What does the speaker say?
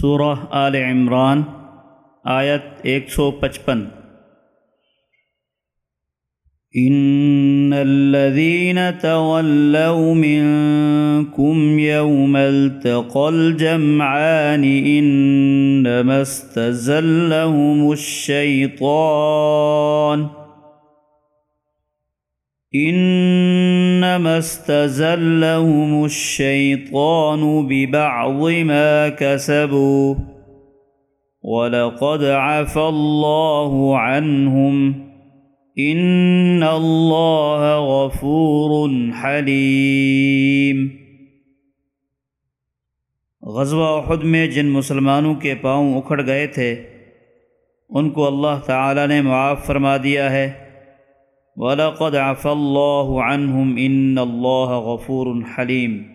سورہ آل عمران، آیت ایک سو پچپن۔ ان الذين تولوا منكم يوم التقى الجمعان انما استزلهم الشيطان۔ انما استزلهم الشيطان ببعض ما كسبوا ولقد عفى الله عنهم ان اللہ غفور حلیم غزوہ احد میں جن مسلمانوں کے پاؤں اکھڑ گئے تھے، ان کو اللہ تعالی نے معاف فرما دیا ہے۔ وَلَقَدْ عَفَى اللَّهُ عَنْهُمْ إِنَّ اللَّهَ غَفُورٌ حَلِيمٌ